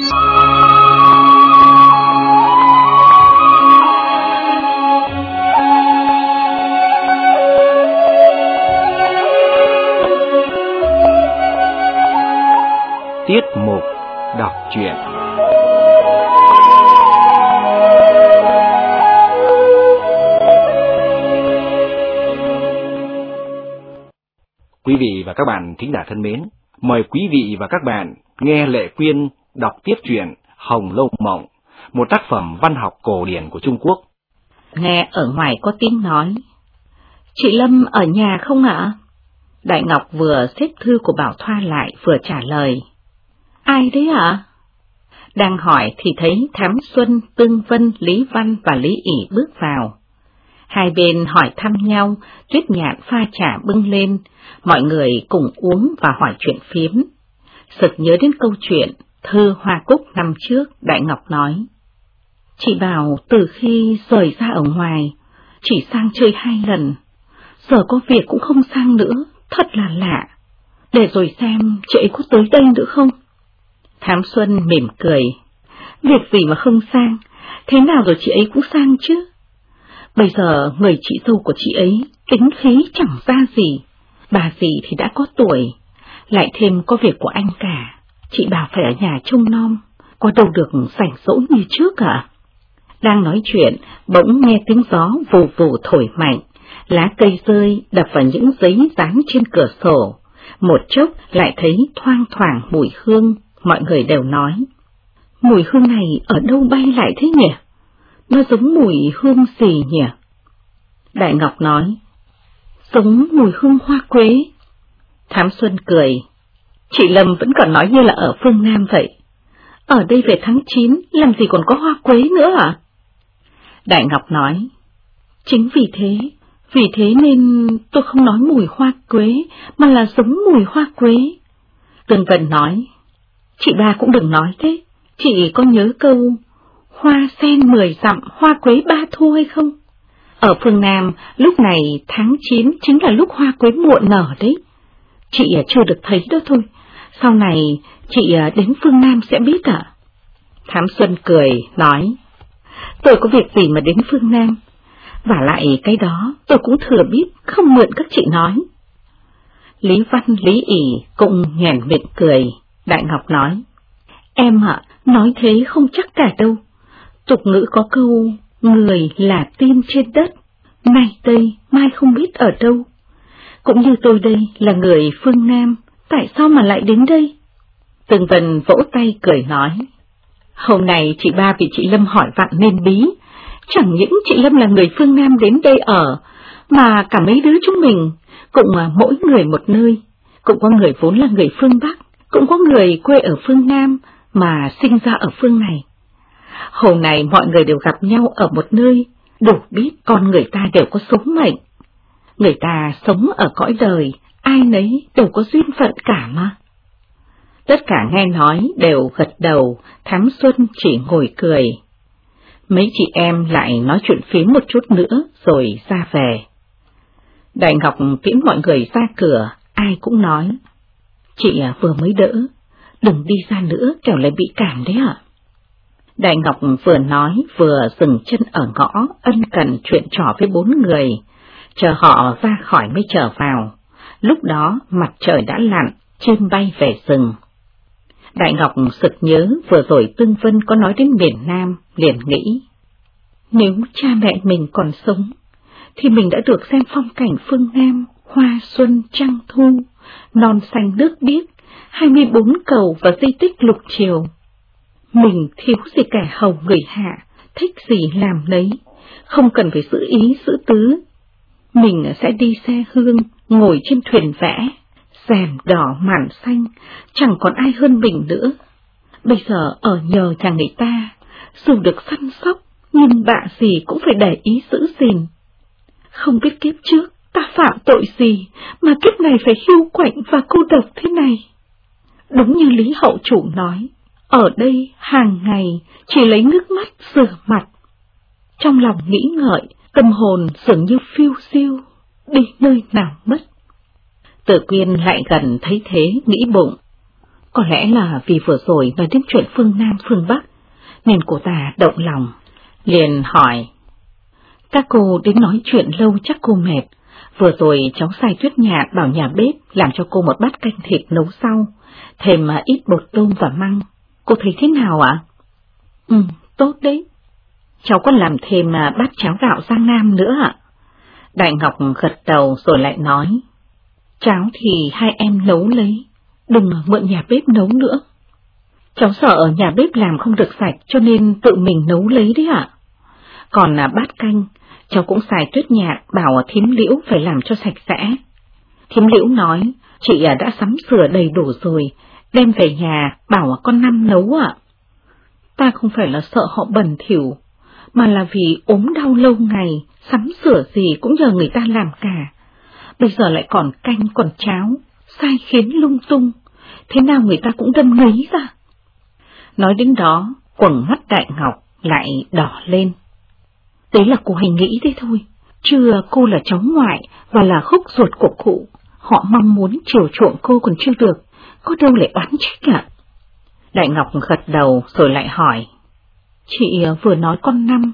Tiết mục đọc truyện. Quý vị và các bạn thính giả thân mến, mời quý vị và các bạn nghe Lệ Quyên đọc tiếp truyện Hồng Lâu Mộng, một tác phẩm văn học cổ điển của Trung Quốc. Nghe ở ngoài có tiếng nói. Chị Lâm ở nhà không ạ? Đại Ngọc vừa xếp thư của Bảo Thoa lại vừa trả lời. Ai đấy ạ? Đang hỏi thì thấy Thám Xuân, Tương Vân, Lý Văn và Lý ỉ bước vào. Hai bên hỏi thăm nhau, tuyết nhạn pha trà bưng lên, mọi người cùng uống và hỏi chuyện phiếm. Sực nhớ đến câu chuyện, thơ Hoa Cúc năm trước, Đại Ngọc nói. Chị bảo từ khi rời ra ở ngoài, chỉ sang chơi hai lần, giờ có việc cũng không sang nữa, thật là lạ. Để rồi xem chị ấy có tới đây nữa không? Thám Xuân mỉm cười. Việc gì mà không sang, thế nào rồi chị ấy cũng sang chứ? Bây giờ người chị dâu của chị ấy tính khí chẳng ra gì, bà gì thì đã có tuổi, lại thêm có việc của anh cả, chị bảo phải ở nhà trông nom, có đâu được sảnh rỗi như trước à? Đang nói chuyện, bỗng nghe tiếng gió vù vù thổi mạnh, lá cây rơi đập vào những giấy dán trên cửa sổ, một chốc lại thấy thoang thoảng mùi hương, mọi người đều nói. Mùi hương này ở đâu bay lại thế nhỉ? Nó giống mùi hương gì nhỉ? Đại Ngọc nói, giống mùi hương hoa quế. Thám Xuân cười, chị Lâm vẫn còn nói như là ở phương Nam vậy. Ở đây về tháng 9, làm gì còn có hoa quế nữa à? Đại Ngọc nói, chính vì thế, vì thế nên tôi không nói mùi hoa quế, mà là giống mùi hoa quế. Tường Vân nói, chị ba cũng đừng nói thế, chị có nhớ câu hoa sen mười dặm, hoa quế ba thu hay không? Ở phương Nam, lúc này tháng 9 chính là lúc hoa quế muộn nở đấy. Chị chưa được thấy đó thôi, sau này chị ờ, đến phương Nam sẽ biết ạ. Thám Xuân cười, nói, tôi có việc gì mà đến phương Nam, và lại cái đó tôi cũng thừa biết, không mượn các chị nói. Lý Văn Lý ỉ cũng nhèn miệng cười, Đại Ngọc nói, em ạ, nói thế không chắc cả đâu. Tục ngữ có câu, người là tiên trên đất, nay tây mai không biết ở đâu. Cũng như tôi đây là người phương Nam, tại sao mà lại đến đây? Từng Vân vỗ tay cười nói, hôm nay chị ba bị chị Lâm hỏi vặn nên bí, chẳng những chị Lâm là người phương Nam đến đây ở, mà cả mấy đứa chúng mình, cũng mỗi người một nơi, cũng có người vốn là người phương Bắc, cũng có người quê ở phương Nam mà sinh ra ở phương này. Hôm nay mọi người đều gặp nhau ở một nơi, đủ biết con người ta đều có số mệnh. Người ta sống ở cõi đời, ai nấy đều có duyên phận cả mà. Tất cả nghe nói đều gật đầu, Thám Xuân chỉ ngồi cười. Mấy chị em lại nói chuyện phím một chút nữa rồi ra về. Đại Ngọc tiễn mọi người ra cửa, ai cũng nói. Chị à, vừa mới đỡ, đừng đi ra nữa kẻo lại bị cảm đấy ạ. Đại Ngọc vừa nói vừa dừng chân ở ngõ ân cần chuyện trò với bốn người, chờ họ ra khỏi mới trở vào. Lúc đó mặt trời đã lặn, chim bay về rừng. Đại Ngọc sực nhớ vừa rồi Tương Vân có nói đến miền Nam, liền nghĩ. Nếu cha mẹ mình còn sống, thì mình đã được xem phong cảnh phương Nam, hoa xuân trăng thu, non xanh nước biếc, 24 cầu và di tích lục triều. Mình thiếu gì cả hầu người hạ, thích gì làm nấy, không cần phải giữ ý giữ tứ. Mình sẽ đi xe hương, ngồi trên thuyền vẽ, rèm đỏ màn xanh, chẳng còn ai hơn mình nữa. Bây giờ ở nhờ nhà người ta, dù được săn sóc, nhưng bạ gì cũng phải để ý giữ gìn. Không biết kiếp trước ta phạm tội gì mà kiếp này phải hiu quạnh và cô độc thế này. Đúng như Lý Hậu Chủ nói, ở đây hàng ngày chỉ lấy nước mắt rửa mặt. Trong lòng nghĩ ngợi, tâm hồn dường như phiêu siêu, đi nơi nào mất. Tử quyên lại gần thấy thế nghĩ bụng. Có lẽ là vì vừa rồi nói đến chuyện phương Nam phương Bắc, nên cô ta động lòng, liền hỏi. Các cô đến nói chuyện lâu chắc cô mệt, vừa rồi cháu sai tuyết nhạn bảo nhà bếp làm cho cô một bát canh thịt nấu sau, thêm ít bột tôm và măng, cô thấy thế nào ạ? Ừ, tốt đấy. Cháu còn làm thêm à, bát cháo gạo Giang Nam nữa ạ. Đại Ngọc gật đầu rồi lại nói, cháo thì hai em nấu lấy, đừng mượn nhà bếp nấu nữa. Cháu sợ ở nhà bếp làm không được sạch cho nên tự mình nấu lấy đấy ạ. Còn là bát canh, cháu cũng xài tuyết nhạc bảo thím liễu phải làm cho sạch sẽ. Thím liễu nói, chị à, đã sắm sửa đầy đủ rồi, đem về nhà bảo con năm nấu ạ. Ta không phải là sợ họ bẩn thỉu, mà là vì ốm đau lâu ngày, sắm sửa gì cũng nhờ người ta làm cả. Bây giờ lại còn canh còn cháo, sai khiến lung tung, thế nào người ta cũng đâm ngấy ra. Nói đến đó, quầng mắt đại ngọc lại đỏ lên. Đấy là cô hay nghĩ thế thôi, chưa cô là cháu ngoại và là khúc ruột của cụ, họ mong muốn chiều chuộng cô còn chưa được, có đâu lại oán trách ạ. Đại Ngọc gật đầu rồi lại hỏi. Chị ờ, vừa nói con năm,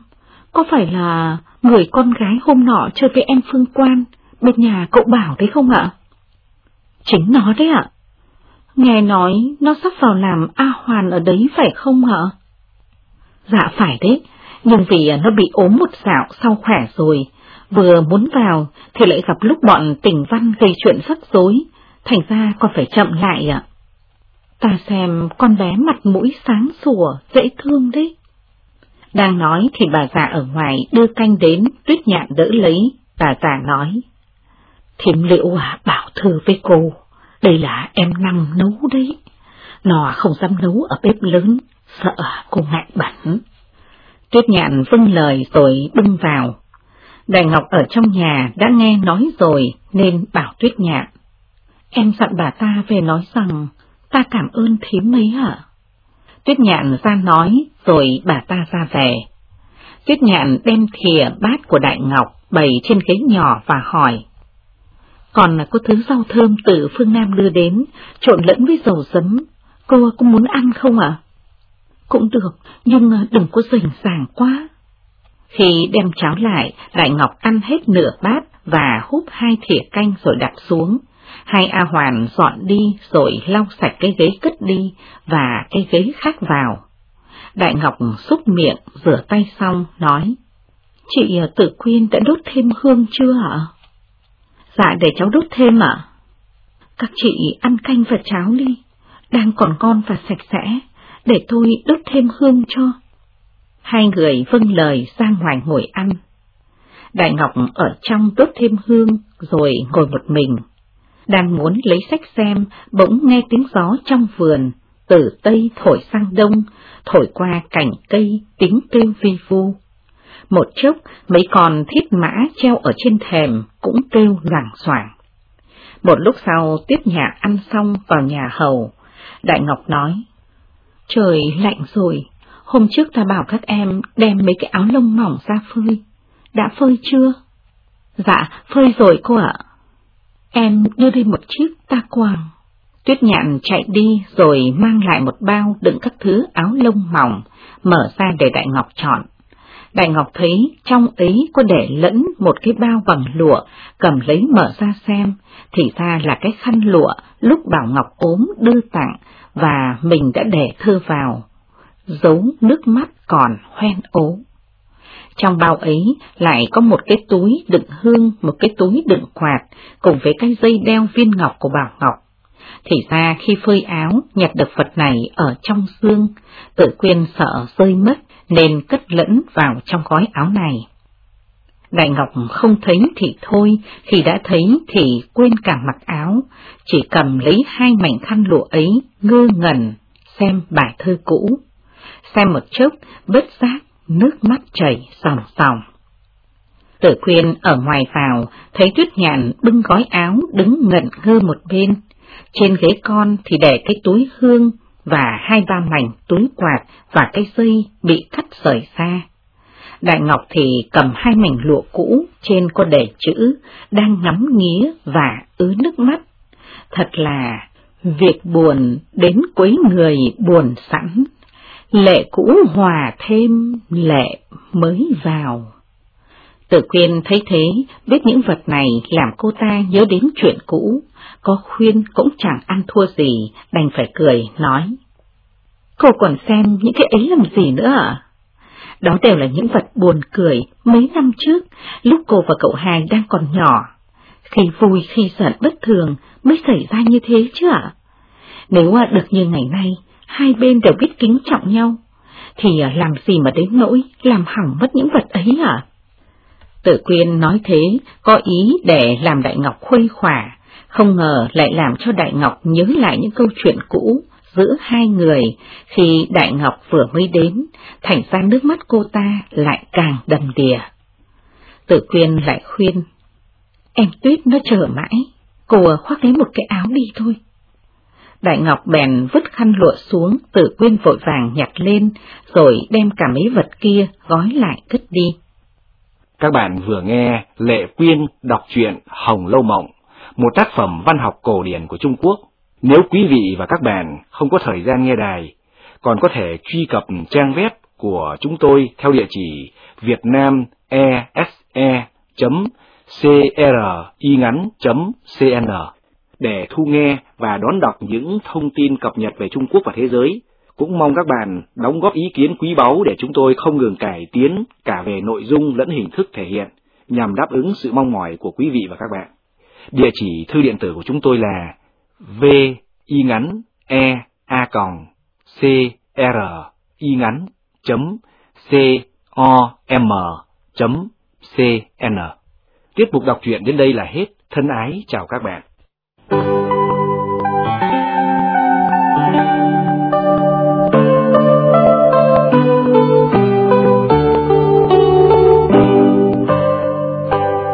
có phải là người con gái hôm nọ chơi với em Phương Quan, bên nhà cậu Bảo đấy không ạ? Chính nó đấy ạ. Nghe nói nó sắp vào làm A Hoàn ở đấy phải không ạ? Dạ phải đấy, nhưng vì nó bị ốm một dạo sau khỏe rồi, vừa muốn vào thì lại gặp lúc bọn tình văn gây chuyện rắc rối, thành ra còn phải chậm lại ạ. Ta xem con bé mặt mũi sáng sủa, dễ thương đấy. Đang nói thì bà già ở ngoài đưa canh đến, tuyết nhạn đỡ lấy, bà già nói. Thiểm liệu à, bảo thư với cô, đây là em năm nấu đấy. Nó không dám nấu ở bếp lớn, sợ cô ngại bẩn. Tuyết nhạn vâng lời rồi bưng vào. Đại Ngọc ở trong nhà đã nghe nói rồi nên bảo Tuyết nhạn. Em dặn bà ta về nói rằng ta cảm ơn thím mấy hả? Tuyết nhạn ra nói rồi bà ta ra về. Tuyết nhạn đem thìa bát của Đại Ngọc bày trên ghế nhỏ và hỏi. Còn có thứ rau thơm từ phương Nam đưa đến, trộn lẫn với dầu giấm, cô có muốn ăn không ạ? Cũng được, nhưng đừng có rình ràng quá. Khi đem cháo lại, Đại Ngọc ăn hết nửa bát và húp hai thìa canh rồi đặt xuống. Hai A Hoàn dọn đi rồi lau sạch cái ghế cất đi và cái ghế khác vào. Đại Ngọc xúc miệng, rửa tay xong, nói. Chị ờ, Tử tự quyên đã đốt thêm hương chưa ạ? Dạ để cháu đốt thêm ạ. Các chị ăn canh và cháo đi, đang còn ngon và sạch sẽ, để tôi đốt thêm hương cho. Hai người vâng lời ra ngoài ngồi ăn. Đại Ngọc ở trong đốt thêm hương rồi ngồi một mình. Đang muốn lấy sách xem, bỗng nghe tiếng gió trong vườn, từ tây thổi sang đông, thổi qua cành cây, tiếng kêu vi vu. Một chốc, mấy con thiết mã treo ở trên thềm cũng kêu loảng xoảng. Một lúc sau, tiếp nhà ăn xong vào nhà hầu, Đại Ngọc nói, Trời lạnh rồi, hôm trước ta bảo các em đem mấy cái áo lông mỏng ra phơi, đã phơi chưa? Dạ, phơi rồi cô ạ. Em đưa đi một chiếc ta quàng. Tuyết nhạn chạy đi rồi mang lại một bao đựng các thứ áo lông mỏng, mở ra để Đại Ngọc chọn. Đại Ngọc thấy trong ấy có để lẫn một cái bao bằng lụa, cầm lấy mở ra xem, thì ra là cái khăn lụa lúc Bảo Ngọc ốm đưa tặng và mình đã để thơ vào, giấu nước mắt còn hoen ố. Trong bao ấy lại có một cái túi đựng hương, một cái túi đựng quạt, cùng với cái dây đeo viên ngọc của Bảo Ngọc. Thì ra khi phơi áo, nhặt được vật này ở trong xương, tự quyên sợ rơi mất nên cất lẫn vào trong gói áo này. Đại Ngọc không thấy thì thôi, khi đã thấy thì quên cả mặc áo, chỉ cầm lấy hai mảnh khăn lụa ấy, ngơ ngẩn, xem bài thơ cũ. Xem một chốc, bất giác, nước mắt chảy sòng sòng. Tử khuyên ở ngoài vào, thấy tuyết nhạn bưng gói áo đứng ngẩn ngơ một bên. Trên ghế con thì để cái túi hương và hai ba mảnh túi quạt và cái dây bị cắt rời xa. Đại Ngọc thì cầm hai mảnh lụa cũ trên có để chữ, đang ngắm nghía và ứ nước mắt. Thật là Việc buồn đến quấy người buồn sẵn, lệ cũ hòa thêm lệ mới vào. Tử khuyên thấy thế, biết những vật này làm cô ta nhớ đến chuyện cũ, có khuyên cũng chẳng ăn thua gì, đành phải cười, nói. Cô còn xem những cái ấy làm gì nữa à? Đó đều là những vật buồn cười mấy năm trước, lúc cô và cậu hai đang còn nhỏ. Khi vui khi giận bất thường mới xảy ra như thế chứ ạ? Nếu à, được như ngày nay, hai bên đều biết kính trọng nhau, thì ờ, làm gì mà đến nỗi làm hỏng mất những vật ấy à? Tử Quyên nói thế, có ý để làm Đại Ngọc khuây khỏa, không ngờ lại làm cho Đại Ngọc nhớ lại những câu chuyện cũ giữa hai người khi Đại Ngọc vừa mới đến, thành ra nước mắt cô ta lại càng đầm đìa. Tử Quyên lại khuyên, em Tuyết nó chờ mãi, cô ờ, khoác lấy một cái áo đi thôi. Đại Ngọc bèn vứt khăn lụa xuống, Tử Quyên vội vàng nhặt lên, rồi đem cả mấy vật kia gói lại cất đi. Các bạn vừa nghe Lệ Quyên đọc truyện Hồng Lâu Mộng, một tác phẩm văn học cổ điển của Trung Quốc. Nếu quý vị và các bạn không có thời gian nghe đài, còn có thể truy cập trang web của chúng tôi theo địa chỉ vietnamese.cringắn.cn để thu nghe và đón đọc những thông tin cập nhật về Trung Quốc và thế giới. Cũng mong các bạn đóng góp ý kiến quý báu để chúng tôi không ngừng cải tiến cả về nội dung lẫn hình thức thể hiện, nhằm đáp ứng sự mong mỏi của quý vị và các bạn. Địa chỉ thư điện tử của chúng tôi là v y ngắn e a còng c r y ngắn chấm c o m chấm c n. Tiết mục đọc truyện đến đây là hết. Thân ái chào các bạn.